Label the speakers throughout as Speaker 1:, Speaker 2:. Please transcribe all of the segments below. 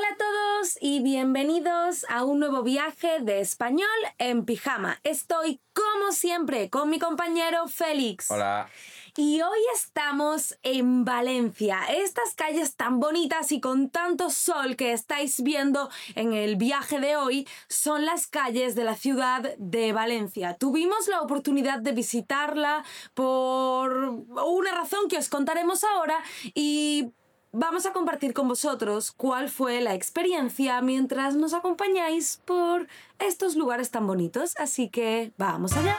Speaker 1: Hola a todos y bienvenidos a un nuevo viaje de español en pijama. Estoy como siempre con mi compañero Félix.
Speaker 2: Hola.
Speaker 1: Y hoy estamos en Valencia, estas calles tan bonitas y con tanto sol que estáis viendo en el viaje de hoy son las calles de la ciudad de Valencia. Tuvimos la oportunidad de visitarla por una razón que os contaremos ahora y vamos a compartir con vosotros cuál fue la experiencia mientras nos acompañáis por estos lugares tan bonitos. Así que vamos allá.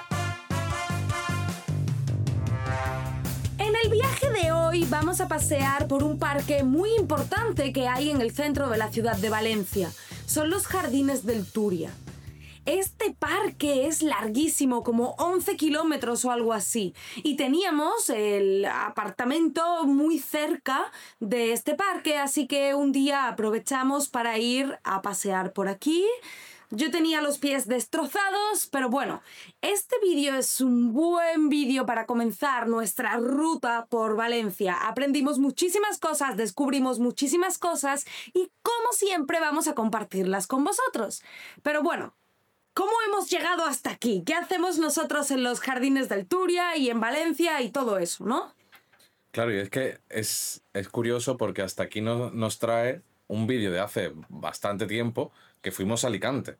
Speaker 1: En el viaje de hoy vamos a pasear por un parque muy importante que hay en el centro de la ciudad de Valencia. Son los Jardines del Turia. Este parque es larguísimo, como 11 kilómetros o algo así. Y teníamos el apartamento muy cerca de este parque, así que un día aprovechamos para ir a pasear por aquí. Yo tenía los pies destrozados, pero bueno, este vídeo es un buen vídeo para comenzar nuestra ruta por Valencia. Aprendimos muchísimas cosas, descubrimos muchísimas cosas y como siempre vamos a compartirlas con vosotros. Pero bueno, ¿Cómo hemos llegado hasta aquí? ¿Qué hacemos nosotros en los jardines del Turia y en Valencia y todo eso, no?
Speaker 2: Claro, y es que es, es curioso porque hasta aquí nos trae un vídeo de hace bastante tiempo que fuimos a Alicante.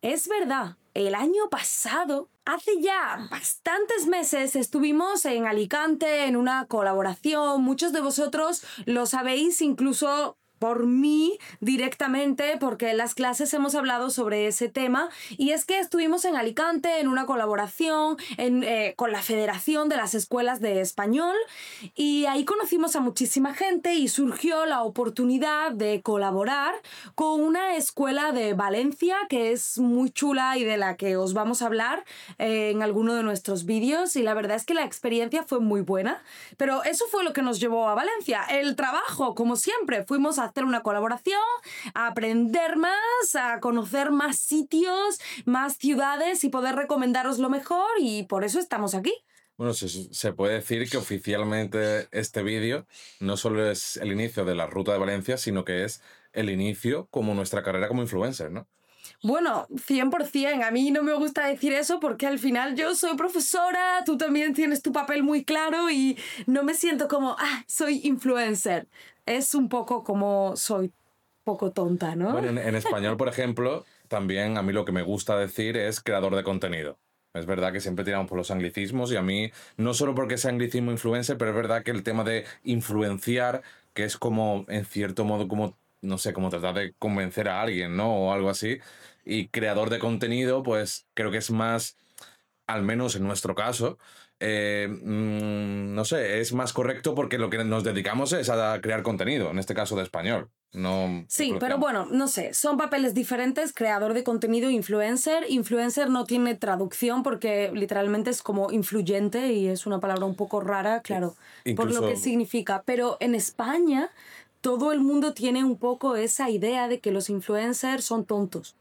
Speaker 1: Es verdad, el año pasado, hace ya bastantes meses, estuvimos en Alicante en una colaboración. Muchos de vosotros lo sabéis incluso por mí directamente porque en las clases hemos hablado sobre ese tema y es que estuvimos en Alicante en una colaboración eh, con la Federación de las Escuelas de Español y ahí conocimos a muchísima gente y surgió la oportunidad de colaborar con una escuela de Valencia que es muy chula y de la que os vamos a hablar eh, en alguno de nuestros vídeos y la verdad es que la experiencia fue muy buena pero eso fue lo que nos llevó a Valencia. El trabajo como siempre fuimos a hacer una colaboración, a aprender más, a conocer más sitios, más ciudades y poder recomendaros lo mejor y por eso estamos aquí.
Speaker 2: Bueno, se, puede decir que oficialmente este vídeo no solo es el inicio de la ruta de Valencia, sino que es el inicio como nuestra carrera como influencer, ¿no?
Speaker 1: Bueno, 100%. A mí no me gusta decir eso porque al final yo soy profesora, tú también tienes tu papel muy claro y no me siento como, ah, soy influencer. Es un poco como soy poco tonta, ¿no?
Speaker 2: Bueno, en, español, por ejemplo, también a mí lo que me gusta decir es creador de contenido. Es verdad que siempre tiramos por los anglicismos y a mí, no solo porque sea anglicismo influencer, pero es verdad que el tema de influenciar, que es como, en cierto modo, como no sé, como tratar de convencer a alguien, ¿no? O algo así. Y creador de contenido, pues creo que es más, al menos en nuestro caso, eh, mm, no sé, es más correcto porque lo que nos dedicamos es a crear contenido, en este caso de español. No
Speaker 1: sí, pero bueno, no sé, son papeles diferentes, creador de contenido, influencer. Influencer no tiene traducción porque literalmente es como influyente y es una palabra un poco rara, claro, por lo que significa. Pero en España todo el mundo tiene un poco esa idea de que los influencers son tontos.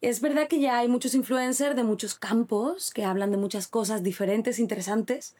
Speaker 1: Es verdad que ya hay muchos influencers de muchos campos que hablan de muchas cosas diferentes, interesantes,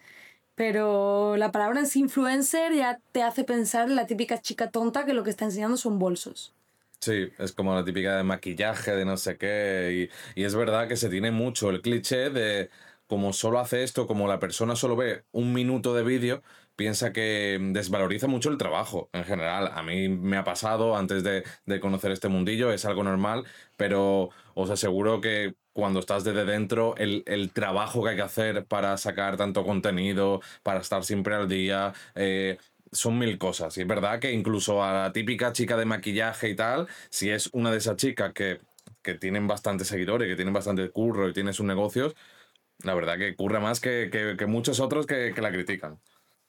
Speaker 1: pero la palabra en sí influencer ya te hace pensar en la típica chica tonta que lo que está enseñando son bolsos.
Speaker 2: Sí, es como la típica de maquillaje, de no sé qué, y, y es verdad que se tiene mucho el cliché de como solo hace esto, como la persona solo ve un minuto de vídeo, piensa que desvaloriza mucho el trabajo en general. A mí me ha pasado antes de, conocer este mundillo, es algo normal, pero os aseguro que cuando estás desde dentro, el, trabajo que hay que hacer para sacar tanto contenido, para estar siempre al día, eh, son mil cosas. Y es verdad que incluso a la típica chica de maquillaje y tal, si es una de esas chicas que, que tienen bastantes seguidores, que tienen bastante curro y tienen sus negocios, la verdad que ocurre más que, muchos otros que, la critican.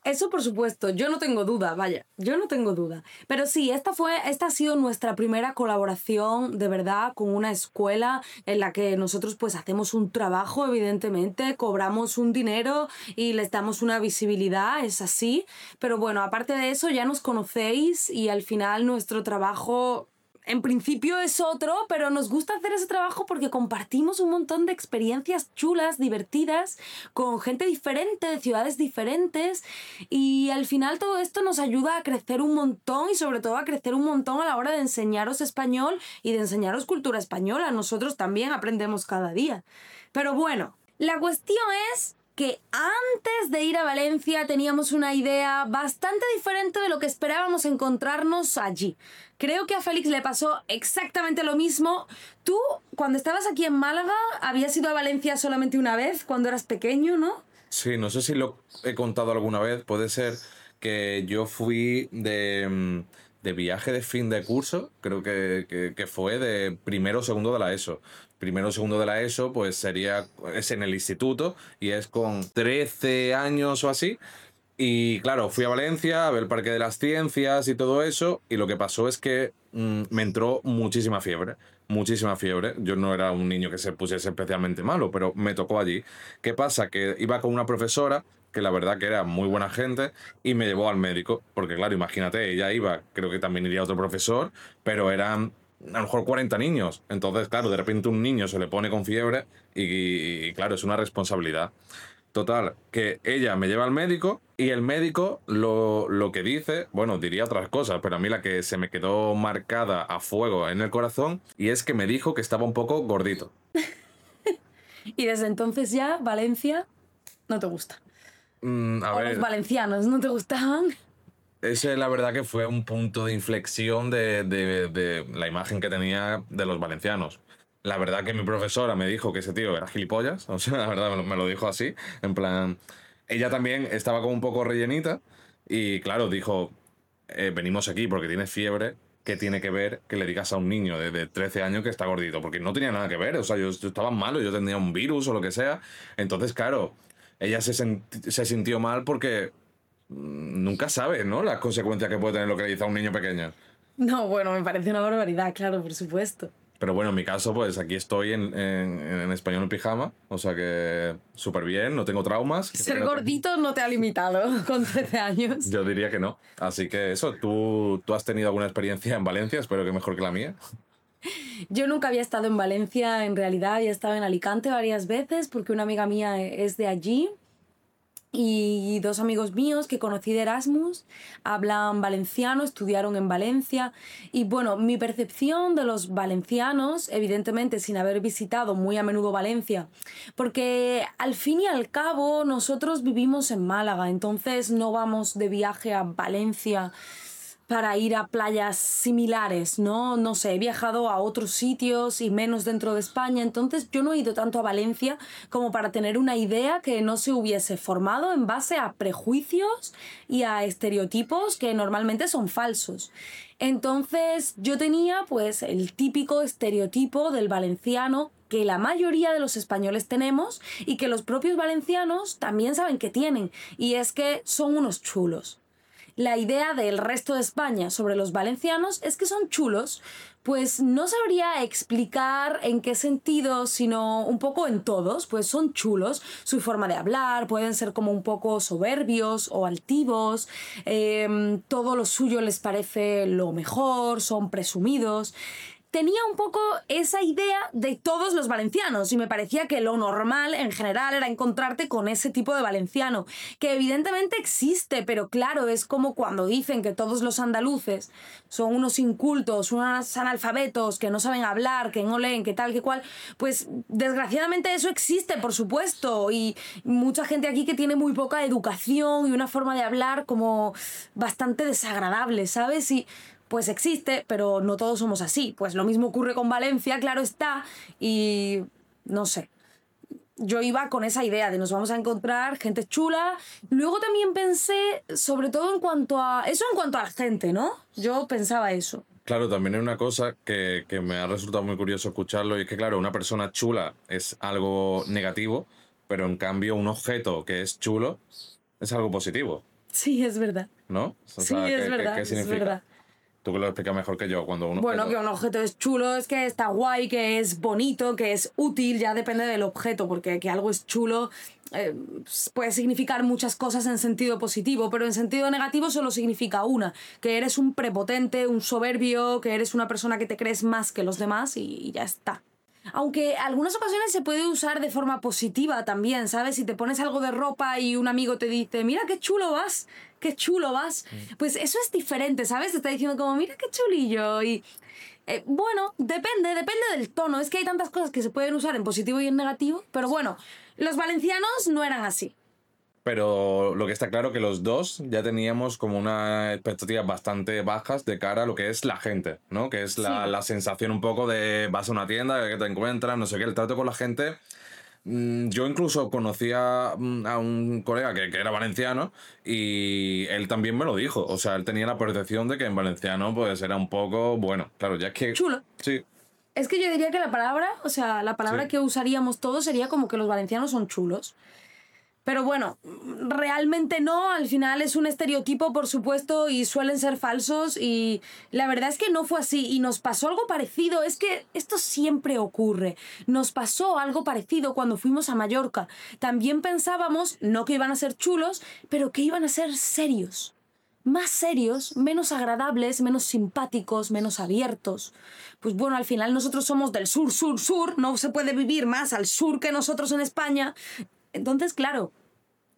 Speaker 1: Eso por supuesto, yo no tengo duda, vaya, yo no tengo duda. Pero sí, esta fue, esta ha sido nuestra primera colaboración de verdad con una escuela en la que nosotros pues hacemos un trabajo, evidentemente, cobramos un dinero y les damos una visibilidad, es así. Pero bueno, aparte de eso ya nos conocéis y al final nuestro trabajo en principio es otro, pero nos gusta hacer ese trabajo porque compartimos un montón de experiencias chulas, divertidas, con gente diferente, de ciudades diferentes, y al final todo esto nos ayuda a crecer un montón y sobre todo a crecer un montón a la hora de enseñaros español y de enseñaros cultura española. Nosotros también aprendemos cada día. Pero bueno, la cuestión es que antes de ir a Valencia teníamos una idea bastante diferente de lo que esperábamos encontrarnos allí. Creo que a Félix le pasó exactamente lo mismo. Tú, cuando estabas aquí en Málaga, habías ido a Valencia solamente una vez, cuando eras pequeño, ¿no?
Speaker 2: Sí, no sé si lo he contado alguna vez. Puede ser que yo fui de, mm, de viaje de fin de curso, creo que, que, fue de primero o segundo de la ESO primero o segundo de la ESO, pues sería, es en el instituto y es con 13 años o así. Y claro, fui a Valencia a ver el Parque de las Ciencias y todo eso, y lo que pasó es que mm, me entró muchísima fiebre, muchísima fiebre. Yo no era un niño que se pusiese especialmente malo, pero me tocó allí. ¿Qué pasa? Que iba con una profesora que la verdad que era muy buena gente y me llevó al médico, porque claro, imagínate, ella iba, creo que también iría otro profesor, pero eran a lo mejor 40 niños. Entonces, claro, de repente un niño se le pone con fiebre y, claro, es una responsabilidad. Total, que ella me lleva al médico y el médico lo, lo, que dice, bueno, diría otras cosas, pero a mí la que se me quedó marcada a fuego en el corazón y es que me dijo que estaba un poco gordito.
Speaker 1: y desde entonces ya Valencia no te gusta.
Speaker 2: Mm, a
Speaker 1: o
Speaker 2: ver,
Speaker 1: los valencianos no te gustaban.
Speaker 2: Ese la verdad que fue un punto de inflexión de, de, de, la imagen que tenía de los valencianos. La verdad que mi profesora me dijo que ese tío era gilipollas, o sea, la verdad me lo, me lo dijo así, en plan... Ella también estaba como un poco rellenita y claro, dijo, eh, venimos aquí porque tienes fiebre, ¿qué tiene que ver que le digas a un niño de, de 13 años que está gordito? Porque no tenía nada que ver, o sea, yo, yo estaba malo, yo tenía un virus o lo que sea. Entonces, claro, ella se, se sintió mal porque nunca sabes, ¿no? Las consecuencias que puede tener lo que le dice a un niño pequeño.
Speaker 1: No, bueno, me parece una barbaridad, claro, por supuesto.
Speaker 2: Pero bueno, en mi caso, pues aquí estoy en, en, en español en pijama, o sea que súper bien, no tengo traumas.
Speaker 1: Ser gordito no te ha limitado con 13 años.
Speaker 2: Yo diría que no. Así que eso, ¿tú, tú has tenido alguna experiencia en Valencia, espero que mejor que la mía.
Speaker 1: Yo nunca había estado en Valencia, en realidad había estado en Alicante varias veces porque una amiga mía es de allí y dos amigos míos que conocí de Erasmus hablan valenciano, estudiaron en Valencia y bueno, mi percepción de los valencianos, evidentemente sin haber visitado muy a menudo Valencia, porque al fin y al cabo nosotros vivimos en Málaga, entonces no vamos de viaje a Valencia para ir a playas similares, ¿no? No sé, he viajado a otros sitios y menos dentro de España, entonces yo no he ido tanto a Valencia como para tener una idea que no se hubiese formado en base a prejuicios y a estereotipos que normalmente son falsos. Entonces yo tenía pues el típico estereotipo del valenciano que la mayoría de los españoles tenemos y que los propios valencianos también saben que tienen, y es que son unos chulos la idea del resto de España sobre los valencianos es que son chulos, pues no sabría explicar en qué sentido, sino un poco en todos, pues son chulos, su forma de hablar, pueden ser como un poco soberbios o altivos, eh, todo lo suyo les parece lo mejor, son presumidos tenía un poco esa idea de todos los valencianos y me parecía que lo normal en general era encontrarte con ese tipo de valenciano, que evidentemente existe, pero claro, es como cuando dicen que todos los andaluces son unos incultos, unos analfabetos, que no saben hablar, que no leen, que tal, que cual, pues desgraciadamente eso existe, por supuesto, y mucha gente aquí que tiene muy poca educación y una forma de hablar como bastante desagradable, ¿sabes? Y pues existe, pero no todos somos así. Pues lo mismo ocurre con Valencia, claro está, y no sé. Yo iba con esa idea de nos vamos a encontrar gente chula. Luego también pensé, sobre todo en cuanto a... Eso en cuanto a la gente, ¿no? Yo pensaba eso.
Speaker 2: Claro, también hay una cosa que, que me ha resultado muy curioso escucharlo y es que, claro, una persona chula es algo negativo, pero en cambio un objeto que es chulo es algo positivo.
Speaker 1: Sí, es verdad.
Speaker 2: ¿No?
Speaker 1: O sea, sí, es, verdad, es verdad.
Speaker 2: Tú que lo explicas mejor que yo. Cuando uno
Speaker 1: Bueno, que un objeto es chulo, es que está guay, que es bonito, que es útil, ya depende del objeto, porque que algo es chulo eh, puede significar muchas cosas en sentido positivo, pero en sentido negativo solo significa una, que eres un prepotente, un soberbio, que eres una persona que te crees más que los demás y ya está. Aunque algunas ocasiones se puede usar de forma positiva también, ¿sabes? Si te pones algo de ropa y un amigo te dice, mira qué chulo vas, qué chulo vas, mm. pues eso es diferente, ¿sabes? Te está diciendo como, mira qué chulillo. Y eh, bueno, depende, depende del tono. Es que hay tantas cosas que se pueden usar en positivo y en negativo, pero bueno, los valencianos no eran así.
Speaker 2: Pero lo que está claro que los dos ya teníamos como una expectativa bastante bajas de cara a lo que es la gente, ¿no? Que es la, la sensación un poco de vas a una tienda, que te encuentras, no sé qué, el trato con la gente yo incluso conocía mm, a un colega que, que, era valenciano y él también me lo dijo. O sea, él tenía la percepción de que en valenciano pues era un poco, bueno, claro, ya es que...
Speaker 1: Chulo.
Speaker 2: Sí.
Speaker 1: Es que yo diría que la palabra, o sea, la palabra que usaríamos todos sería como que los valencianos son chulos. Pero bueno, realmente no, al final es un estereotipo, por supuesto, y suelen ser falsos y la verdad es que no fue así y nos pasó algo parecido, es que esto siempre ocurre, nos pasó algo parecido cuando fuimos a Mallorca. También pensábamos, no que iban a ser chulos, pero que iban a ser serios. Más serios, menos agradables, menos simpáticos, menos abiertos. Pues bueno, al final nosotros somos del sur, sur, sur, no se puede vivir más al sur que nosotros en España entonces, claro,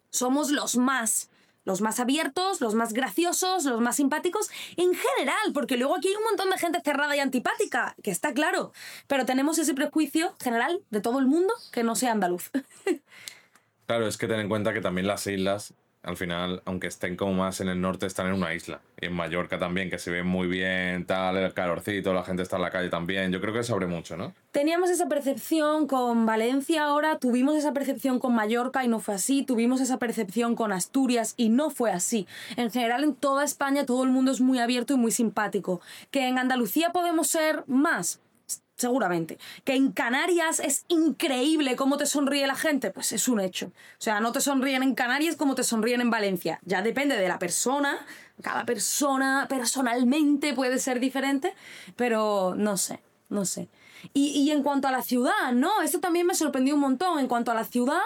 Speaker 1: somos los más, los más abiertos, los más graciosos, los más simpáticos en general, porque luego aquí hay un montón de gente cerrada y antipática, que está claro, pero tenemos ese prejuicio general de todo el mundo que no sea andaluz.
Speaker 2: claro, es que ten en cuenta que también las islas al final, aunque estén como más en el norte, están en una isla. Y en Mallorca también, que se ve muy bien, tal, el calorcito, la gente está en la calle también. Yo creo que se abre mucho, ¿no?
Speaker 1: Teníamos esa percepción con Valencia ahora, tuvimos esa percepción con Mallorca y no fue así, tuvimos esa percepción con Asturias y no fue así. En general, en toda España todo el mundo es muy abierto y muy simpático. ¿Que en Andalucía podemos ser más? Seguramente. Que en Canarias es increíble cómo te sonríe la gente, pues es un hecho. O sea, no te sonríen en Canarias como te sonríen en Valencia. Ya depende de la persona, cada persona personalmente puede ser diferente, pero no sé, no sé. Y, en cuanto a la ciudad, ¿no? Esto también me sorprendió un montón. En cuanto a la ciudad,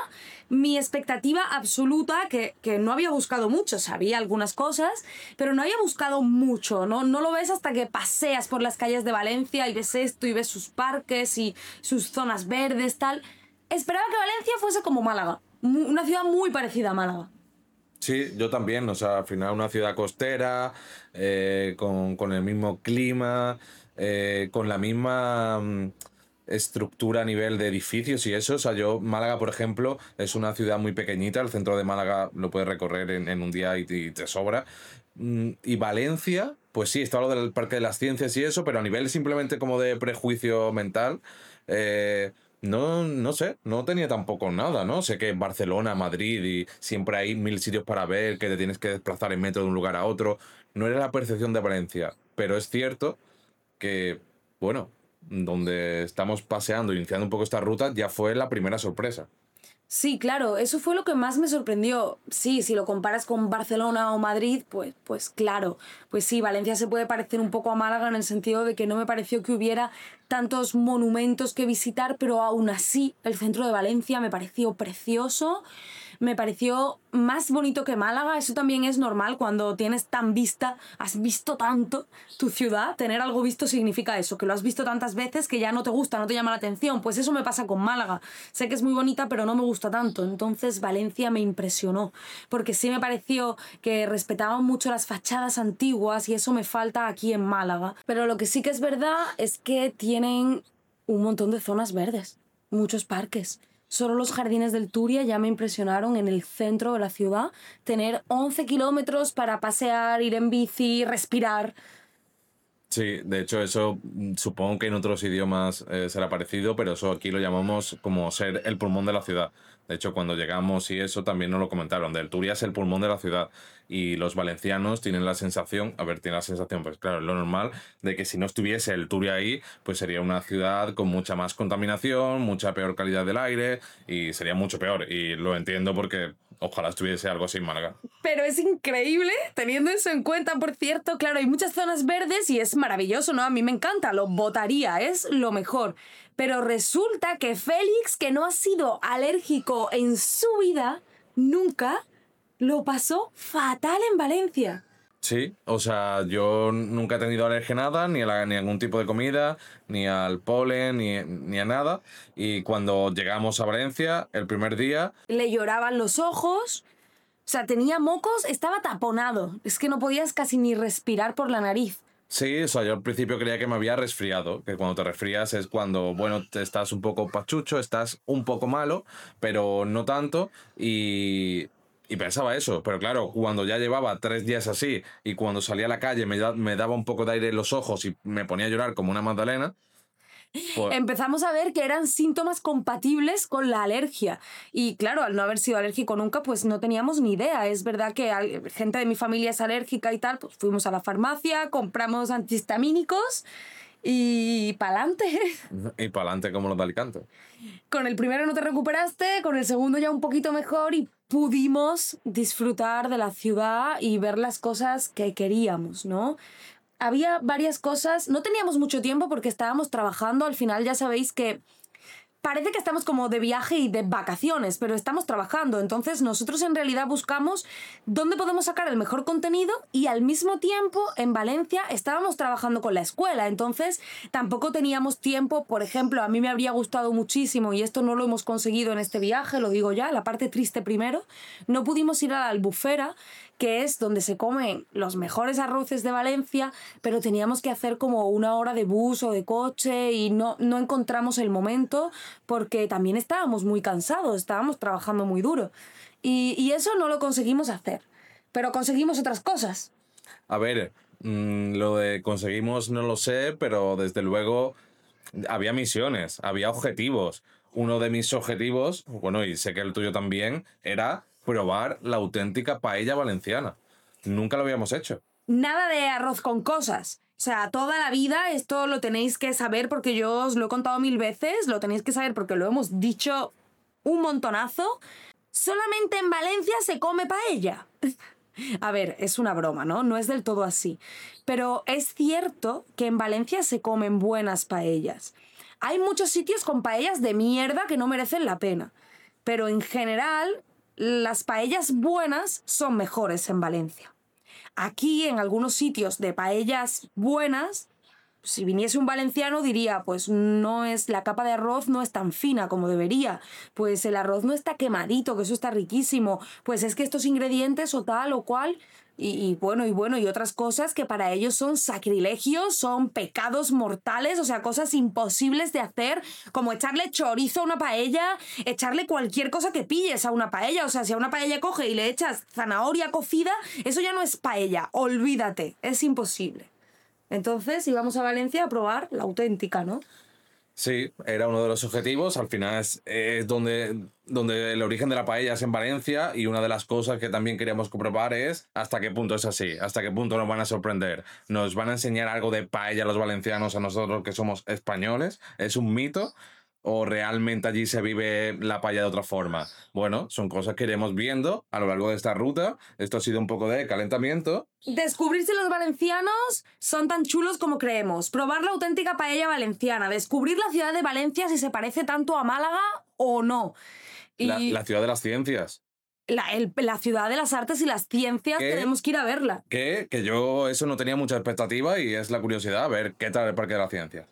Speaker 1: mi expectativa absoluta, que, no había buscado mucho, sabía algunas cosas, pero no había buscado mucho, ¿no? No lo ves hasta que paseas por las calles de Valencia y ves esto y ves sus parques y sus zonas verdes, tal. Esperaba que Valencia fuese como Málaga, una ciudad muy parecida a Málaga.
Speaker 2: Sí, yo también, o sea, al final una ciudad costera, eh, con, con el mismo clima, eh, con la misma mm, estructura a nivel de edificios y eso. O sea, yo, Málaga, por ejemplo, es una ciudad muy pequeñita, el centro de Málaga lo puedes recorrer en, un día y, te sobra. Mm, y Valencia, pues sí, está lo del Parque de las Ciencias y eso, pero a nivel simplemente como de prejuicio mental, eh, no, no sé, no tenía tampoco nada, ¿no? Sé que en Barcelona, Madrid y siempre hay mil sitios para ver, que te tienes que desplazar en metro de un lugar a otro. No era la percepción de Valencia, pero es cierto que, bueno, donde estamos paseando, iniciando un poco esta ruta, ya fue la primera sorpresa.
Speaker 1: Sí, claro, eso fue lo que más me sorprendió. Sí, si lo comparas con Barcelona o Madrid, pues, pues claro, pues sí, Valencia se puede parecer un poco a Málaga en el sentido de que no me pareció que hubiera tantos monumentos que visitar, pero aún así el centro de Valencia me pareció precioso me pareció más bonito que Málaga. Eso también es normal cuando tienes tan vista, has visto tanto tu ciudad. Tener algo visto significa eso, que lo has visto tantas veces que ya no te gusta, no te llama la atención. Pues eso me pasa con Málaga. Sé que es muy bonita, pero no me gusta tanto. Entonces Valencia me impresionó, porque sí me pareció que respetaban mucho las fachadas antiguas y eso me falta aquí en Málaga. Pero lo que sí que es verdad es que tienen un montón de zonas verdes, muchos parques. Solo los jardines del Turia ya me impresionaron en el centro de la ciudad. Tener 11 kilómetros para pasear, ir en bici, respirar.
Speaker 2: Sí, de hecho eso mm, supongo que en otros idiomas eh, será parecido, pero eso aquí lo llamamos como ser el pulmón de la ciudad. De hecho, cuando llegamos y eso también nos lo comentaron. Del Turia es el pulmón de la ciudad. Y los valencianos tienen la sensación, a ver, tienen la sensación, pues claro, lo normal, de que si no estuviese el Turia ahí, pues sería una ciudad con mucha más contaminación, mucha peor calidad del aire y sería mucho peor. Y lo entiendo porque Ojalá estuviese algo así en Málaga.
Speaker 1: Pero es increíble, teniendo eso en cuenta, por cierto, claro, hay muchas zonas verdes y es maravilloso, ¿no? A mí me encanta, lo votaría, es lo mejor. Pero resulta que Félix, que no ha sido alérgico en su vida, nunca, lo pasó fatal en Valencia.
Speaker 2: Sí, o sea, yo nunca he tenido alergia a nada, ni a, la- ni a ningún tipo de comida, ni al polen, ni, ni a nada. Y cuando llegamos a Valencia, el primer día,
Speaker 1: Le lloraban los ojos, o sea, tenía mocos, estaba taponado. Es que no podías casi ni respirar por la nariz.
Speaker 2: Sí, o yo al principio creía que me había resfriado, que cuando te resfrías es cuando, bueno, te estás un poco pachucho, estás un poco malo, pero no tanto, y, y pensaba eso. Pero claro, cuando ya llevaba tres días así, y cuando salía a la calle me, me daba un poco de aire en los ojos y me ponía a llorar como una magdalena,
Speaker 1: Empezamos a ver que eran síntomas compatibles con la alergia. Y claro, al no haber sido alérgico nunca, pues no teníamos ni idea. Es verdad que gente de mi familia es alérgica y tal, pues fuimos a la farmacia, compramos antihistamínicos y pa'lante.
Speaker 2: Y para adelante como los de Alicante.
Speaker 1: Con el primero no te recuperaste, con el segundo ya un poquito mejor y pudimos disfrutar de la ciudad y ver las cosas que queríamos, ¿no? Había varias cosas, no teníamos mucho tiempo porque estábamos trabajando, al final ya sabéis que parece que estamos como de viaje y de vacaciones, pero estamos trabajando. Entonces nosotros en realidad buscamos dónde podemos sacar el mejor contenido y al mismo tiempo en Valencia estábamos trabajando con la escuela. Entonces tampoco teníamos tiempo, por ejemplo, a mí me habría gustado muchísimo y esto no lo hemos conseguido en este viaje, lo digo ya, la parte triste primero, no pudimos ir a la albufera que es donde se comen los mejores arroces de Valencia, pero teníamos que hacer como una hora de bus o de coche y no, no encontramos el momento porque también estábamos muy cansados, estábamos trabajando muy duro. Y, y eso no lo conseguimos hacer, pero conseguimos otras cosas.
Speaker 2: A ver, mm, lo de conseguimos no lo sé, pero desde luego había misiones, había objetivos. Uno de mis objetivos, bueno, y sé que el tuyo también, era probar la auténtica paella valenciana. Nunca lo habíamos hecho.
Speaker 1: Nada de arroz con cosas. O sea, toda la vida esto lo tenéis que saber porque yo os lo he contado mil veces, lo tenéis que saber porque lo hemos dicho un montonazo. Solamente en Valencia se come paella. A ver, es una broma, ¿no? No es del todo así. Pero es cierto que en Valencia se comen buenas paellas. Hay muchos sitios con paellas de mierda que no merecen la pena. Pero en general, las paellas buenas son mejores en Valencia. Aquí, en algunos sitios de paellas buenas, si viniese un valenciano diría, pues no es, la capa de arroz no es tan fina como debería, pues el arroz no está quemadito, que eso está riquísimo, pues es que estos ingredientes o tal o cual, y, y bueno, y bueno, y otras cosas que para ellos son sacrilegios, son pecados mortales, o sea, cosas imposibles de hacer, como echarle chorizo a una paella, echarle cualquier cosa que pilles a una paella, o sea, si a una paella coge y le echas zanahoria cocida, eso ya no es paella, olvídate, es imposible. Entonces íbamos a Valencia a probar la auténtica, ¿no?
Speaker 2: Sí, era uno de los objetivos. Al final es, donde, donde el origen de la paella es en Valencia y una de las cosas que también queríamos comprobar es hasta qué punto es así, hasta qué punto nos van a sorprender. ¿Nos van a enseñar algo de paella los valencianos, a nosotros que somos españoles? ¿Es un mito? ¿O realmente allí se vive la paella de otra forma? Bueno, son cosas que iremos viendo a lo largo de esta ruta. Esto ha sido un poco de calentamiento.
Speaker 1: Descubrir si los valencianos son tan chulos como creemos. Probar la auténtica paella valenciana. Descubrir la ciudad de Valencia si se parece tanto a Málaga o no. Y
Speaker 2: La, ciudad de las ciencias.
Speaker 1: el- la ciudad de las artes y las ciencias tenemos que ir a verla.
Speaker 2: Que, que yo eso no tenía mucha expectativa y es la curiosidad a ver qué tal el Parque de las Ciencias.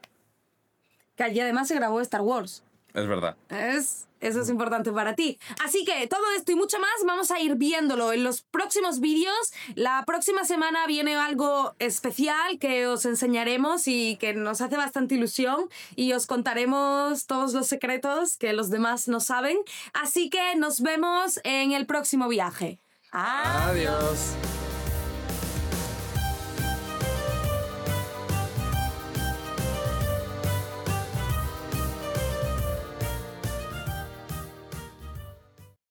Speaker 1: Que allí además se grabó Star Wars.
Speaker 2: Es verdad.
Speaker 1: Es, eso es importante para ti. Así que todo esto y mucho más vamos a ir viéndolo en los próximos vídeos. La próxima semana viene algo especial que os enseñaremos y que nos hace bastante ilusión y os contaremos todos los secretos que los demás no saben. Así que nos vemos en el próximo viaje. Adiós.
Speaker 2: Adiós.